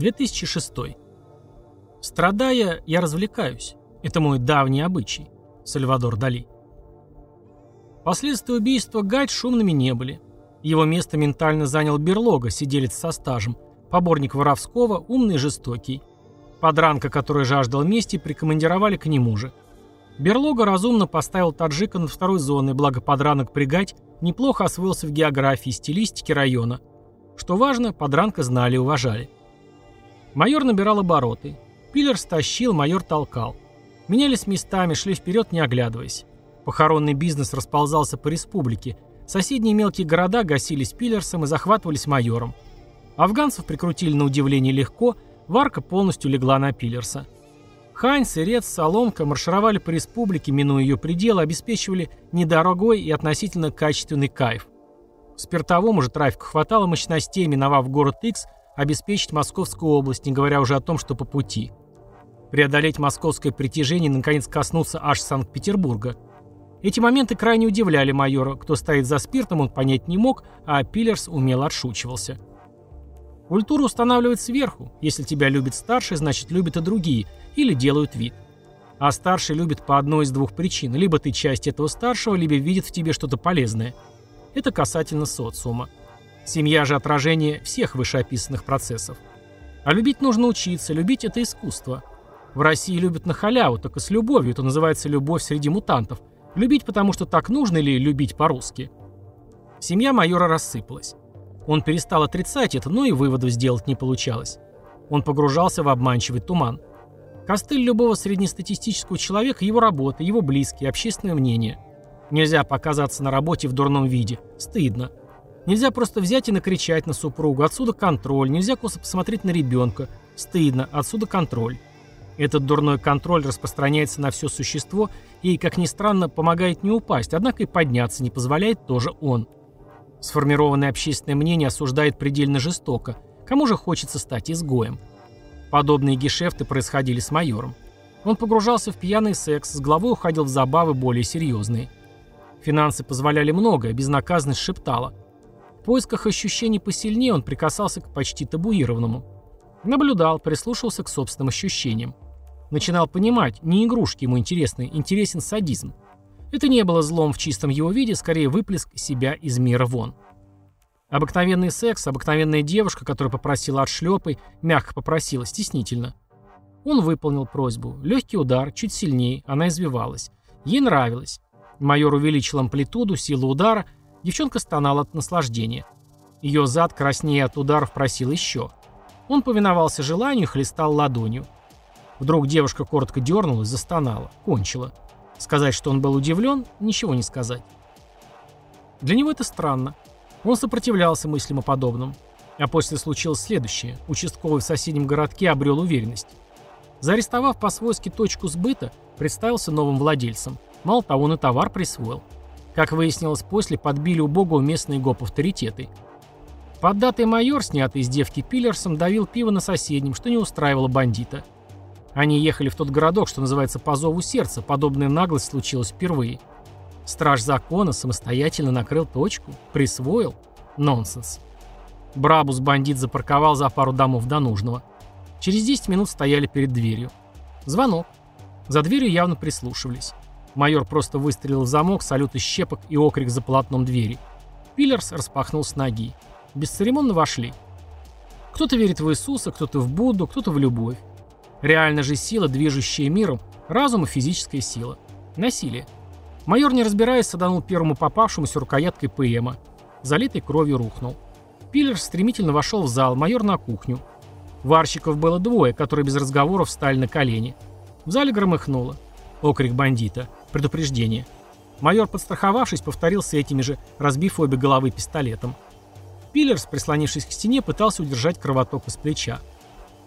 2006. Страдая, я развлекаюсь. Это мой давний обычай. Сальвадор Дали. Последствия убийства Гайд шумными не были. Его место ментально занял Берлога, сиделец со стажем, поборник воровского, умный и жестокий. Подранка, который жаждал мести, прикомандировали к нему же. Берлога разумно поставил таджика над второй зоной, благо подранок Пригать неплохо освоился в географии и стилистике района. Что важно, подранка знали и уважали. Майор набирал обороты. Пиллер стащил, майор толкал. Менялись местами, шли вперед, не оглядываясь. Похоронный бизнес расползался по республике. Соседние мелкие города гасились пиллерсом и захватывались майором. Афганцев прикрутили на удивление легко, варка полностью легла на пиллерса. Хань, Сырец, Соломка маршировали по республике, минуя ее пределы, обеспечивали недорогой и относительно качественный кайф. Спиртовому же трафику хватало мощностей, миновав город Икс, обеспечить Московскую область, не говоря уже о том, что по пути. Преодолеть московское притяжение и наконец коснуться аж Санкт-Петербурга. Эти моменты крайне удивляли майора, кто стоит за спиртом, он понять не мог, а Пиллерс умело отшучивался. Культура устанавливает сверху. Если тебя любит старший, значит любят и другие, или делают вид. А старший любит по одной из двух причин. Либо ты часть этого старшего, либо видит в тебе что-то полезное. Это касательно социума. Семья же отражение всех вышеописанных процессов. А любить нужно учиться, любить это искусство. В России любят на халяву, только с любовью, это называется любовь среди мутантов. Любить потому, что так нужно или любить по-русски. Семья майора рассыпалась. Он перестал отрицать это, но и выводов сделать не получалось. Он погружался в обманчивый туман. Костыль любого среднестатистического человека – его работа, его близкие, общественное мнение. Нельзя показаться на работе в дурном виде. Стыдно. Нельзя просто взять и накричать на супругу. Отсюда контроль. Нельзя косо посмотреть на ребенка. Стыдно. Отсюда контроль. Этот дурной контроль распространяется на все существо и, как ни странно, помогает не упасть, однако и подняться не позволяет тоже он. Сформированное общественное мнение осуждает предельно жестоко. Кому же хочется стать изгоем? Подобные гешефты происходили с майором. Он погружался в пьяный секс, с головой уходил в забавы более серьезные. Финансы позволяли многое, безнаказанность шептала. В поисках ощущений посильнее он прикасался к почти табуированному. Наблюдал, прислушался к собственным ощущениям. Начинал понимать, не игрушки ему интересны, интересен садизм. Это не было злом в чистом его виде, скорее выплеск себя из мира вон. Обыкновенный секс, обыкновенная девушка, которая попросила отшлепой, мягко попросила, стеснительно. Он выполнил просьбу. Легкий удар, чуть сильнее, она извивалась. Ей нравилось. Майор увеличил амплитуду, силу удара, девчонка стонала от наслаждения. Ее зад краснее от ударов просил еще. Он повиновался желанию и хлестал ладонью. Вдруг девушка коротко дернулась, застонала, кончила. Сказать, что он был удивлен, ничего не сказать. Для него это странно. Он сопротивлялся мыслям о подобном. А после случилось следующее. Участковый в соседнем городке обрел уверенность. Заарестовав по-свойски точку сбыта, представился новым владельцем. Мало того, он и товар присвоил. Как выяснилось после, подбили убогого местные гоп-авторитеты. Поддатый майор, снятый из девки пиллерсом, давил пиво на соседнем, что не устраивало бандита. Они ехали в тот городок, что называется по зову сердца, подобная наглость случилась впервые. Страж закона самостоятельно накрыл точку, присвоил. Нонсенс. Брабус бандит запарковал за пару домов до нужного. Через 10 минут стояли перед дверью. Звонок. За дверью явно прислушивались. Майор просто выстрелил в замок, салют из щепок и окрик за полотном двери. Пиллерс распахнул с ноги. Бесцеремонно вошли. Кто-то верит в Иисуса, кто-то в Будду, кто-то в любовь. Реально же сила, движущая миром, разум и физическая сила. Насилие. Майор, не разбираясь, саданул первому попавшемуся рукояткой ПМа. Залитый кровью рухнул. Пиллер стремительно вошел в зал, майор на кухню. Варщиков было двое, которые без разговоров встали на колени. В зале громыхнуло. Окрик бандита. Предупреждение. Майор, подстраховавшись, повторил с этими же, разбив обе головы пистолетом. Пиллерс, прислонившись к стене, пытался удержать кровоток из плеча.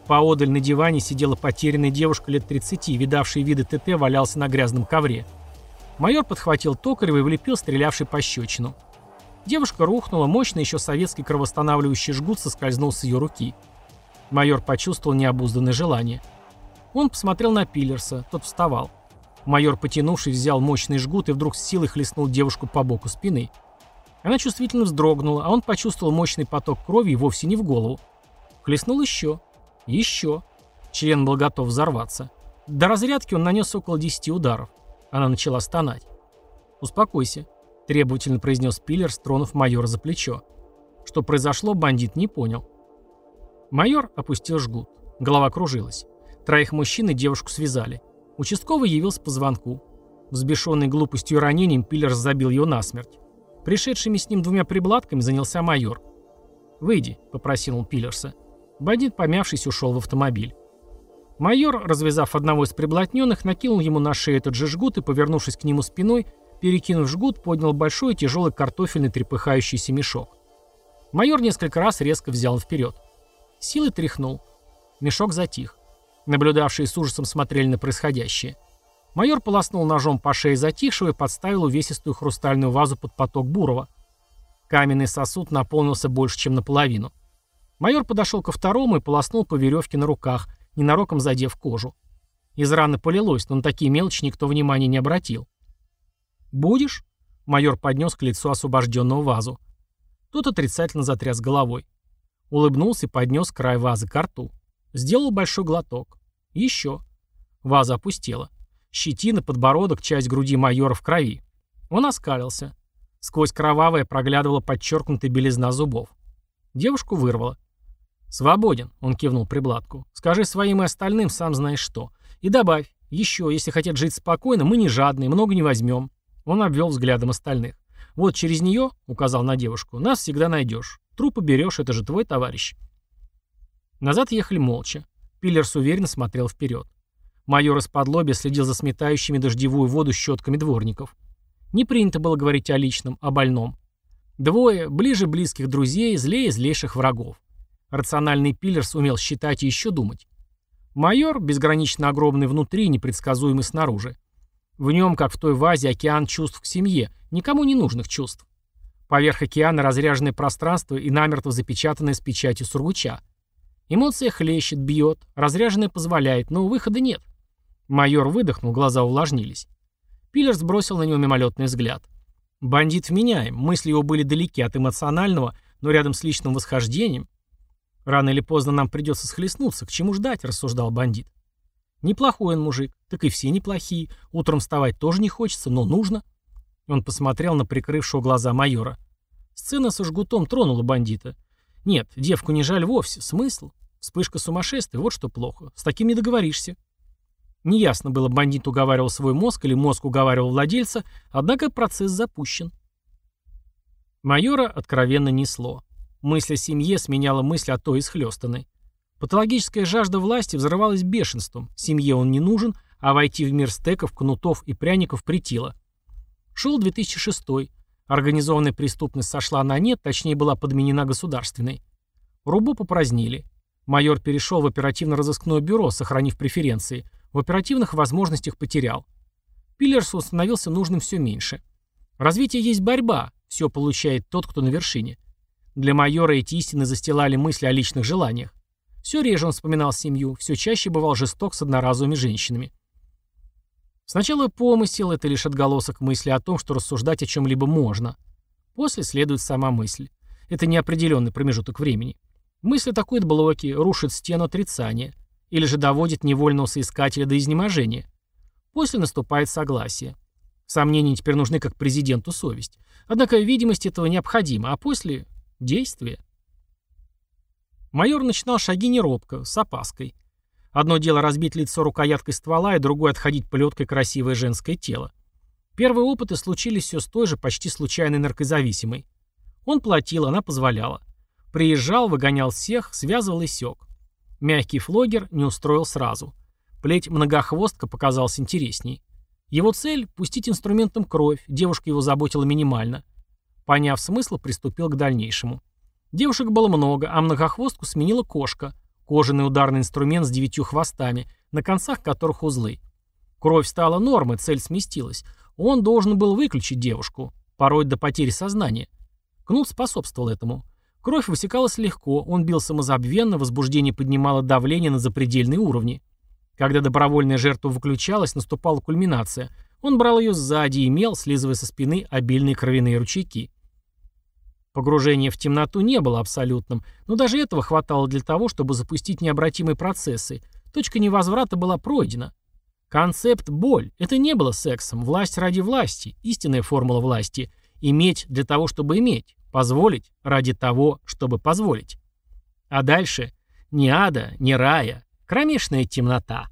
Поодаль на диване сидела потерянная девушка лет 30, видавшая виды ТТ, валялся на грязном ковре. Майор подхватил Токарева и влепил стрелявший пощечину. Девушка рухнула, мощный еще советский кровоостанавливающий жгут соскользнул с ее руки. Майор почувствовал необузданное желание. Он посмотрел на Пиллерса, тот вставал. Майор, потянувшись, взял мощный жгут и вдруг с силой хлестнул девушку по боку спины. Она чувствительно вздрогнула, а он почувствовал мощный поток крови и вовсе не в голову. Хлестнул еще. Еще. Член был готов взорваться. До разрядки он нанес около 10 ударов. Она начала стонать. «Успокойся», — требовательно произнес Пиллер, стронув майора за плечо. Что произошло, бандит не понял. Майор опустил жгут. Голова кружилась. Троих мужчин и девушку связали. Участковый явился по звонку. Взбешенный глупостью и ранением, Пиллер забил его насмерть. Пришедшими с ним двумя прибладками занялся майор. «Выйди», — попросил он Пиллерса. Бандит, помявшись, ушел в автомобиль. Майор, развязав одного из приблотненных, накинул ему на шею этот же жгут и, повернувшись к нему спиной, перекинув жгут, поднял большой тяжелый картофельный трепыхающийся мешок. Майор несколько раз резко взял вперед. Силой тряхнул. Мешок затих. Наблюдавшие с ужасом смотрели на происходящее. Майор полоснул ножом по шее затихшего и подставил увесистую хрустальную вазу под поток Бурова. Каменный сосуд наполнился больше, чем наполовину. Майор подошел ко второму и полоснул по веревке на руках, ненароком задев кожу. Из раны полилось, но на такие мелочи никто внимания не обратил. «Будешь?» — майор поднес к лицу освобожденного вазу. Тот отрицательно затряс головой. Улыбнулся и поднес край вазы к рту. Сделал большой глоток. Еще. Ваза опустела. Щетина, подбородок, часть груди майора в крови. Он оскалился. Сквозь кровавое проглядывала подчеркнутая белизна зубов. Девушку вырвало. «Свободен», — он кивнул прибладку. «Скажи своим и остальным сам знаешь что. И добавь, еще, если хотят жить спокойно, мы не жадные, много не возьмем». Он обвел взглядом остальных. «Вот через нее», — указал на девушку, — «нас всегда найдешь. Трупы берешь, это же твой товарищ». Назад ехали молча. Пиллерс уверенно смотрел вперед. Майор из-под лобья следил за сметающими дождевую воду щетками дворников. Не принято было говорить о личном, о больном. Двое, ближе близких друзей, злее злейших врагов. Рациональный Пиллерс умел считать и еще думать. Майор, безгранично огромный внутри непредсказуемый снаружи. В нем, как в той вазе, океан чувств к семье, никому не нужных чувств. Поверх океана разряженное пространство и намертво запечатанное с печатью сургуча. Эмоция хлещет, бьет, разряженное позволяет, но выхода нет. Майор выдохнул, глаза увлажнились. Пиллерс бросил на него мимолетный взгляд. Бандит вменяем, мысли его были далеки от эмоционального, но рядом с личным восхождением. «Рано или поздно нам придется схлестнуться, к чему ждать?» – рассуждал бандит. «Неплохой он мужик, так и все неплохие. Утром вставать тоже не хочется, но нужно». Он посмотрел на прикрывшего глаза майора. Сцена со жгутом тронула бандита. «Нет, девку не жаль вовсе. Смысл? Вспышка сумасшествия, вот что плохо. С таким не договоришься». Неясно было, бандит уговаривал свой мозг или мозг уговаривал владельца, однако процесс запущен. Майора откровенно несло. Мысль о семье сменяла мысль о той исхлёстанной. Патологическая жажда власти взрывалась бешенством. Семье он не нужен, а войти в мир стеков, кнутов и пряников притило. Шел 2006 -й. Организованная преступность сошла на нет, точнее была подменена государственной. Рубу попразднили. Майор перешел в оперативно-розыскное бюро, сохранив преференции. В оперативных возможностях потерял. Пиллерсу становился нужным все меньше. Развитие есть борьба, все получает тот, кто на вершине. Для майора эти истины застилали мысли о личных желаниях. Все реже он вспоминал семью, все чаще бывал жесток с одноразовыми женщинами. Сначала помысел – это лишь отголосок мысли о том, что рассуждать о чем-либо можно. После следует сама мысль. Это неопределенный промежуток времени. Мысль атакует блоки, рушит стену отрицания. Или же доводит невольного соискателя до изнеможения. После наступает согласие. Сомнения теперь нужны как президенту совесть. Однако видимость этого необходима, а после Действие. Майор начинал шаги неробко, с опаской. Одно дело разбить лицо рукояткой ствола, и другое отходить плеткой красивое женское тело. Первые опыты случились все с той же почти случайной наркозависимой. Он платил, она позволяла. Приезжал, выгонял всех, связывал и сёк. Мягкий флогер не устроил сразу. Плеть многохвостка показалась интересней. Его цель – пустить инструментом кровь, девушка его заботила минимально. Поняв смысл, приступил к дальнейшему. Девушек было много, а многохвостку сменила кошка. Кожаный ударный инструмент с девятью хвостами, на концах которых узлы. Кровь стала нормой, цель сместилась. Он должен был выключить девушку, порой до потери сознания. Кнут способствовал этому. Кровь высекалась легко, он бил самозабвенно, возбуждение поднимало давление на запредельные уровни. Когда добровольная жертва выключалась, наступала кульминация. Он брал ее сзади и имел, слизывая со спины, обильные кровяные ручейки. Погружение в темноту не было абсолютным, но даже этого хватало для того, чтобы запустить необратимые процессы. Точка невозврата была пройдена. Концепт «боль» — это не было сексом, власть ради власти, истинная формула власти. Иметь для того, чтобы иметь, позволить ради того, чтобы позволить. А дальше ни ада, ни рая, кромешная темнота.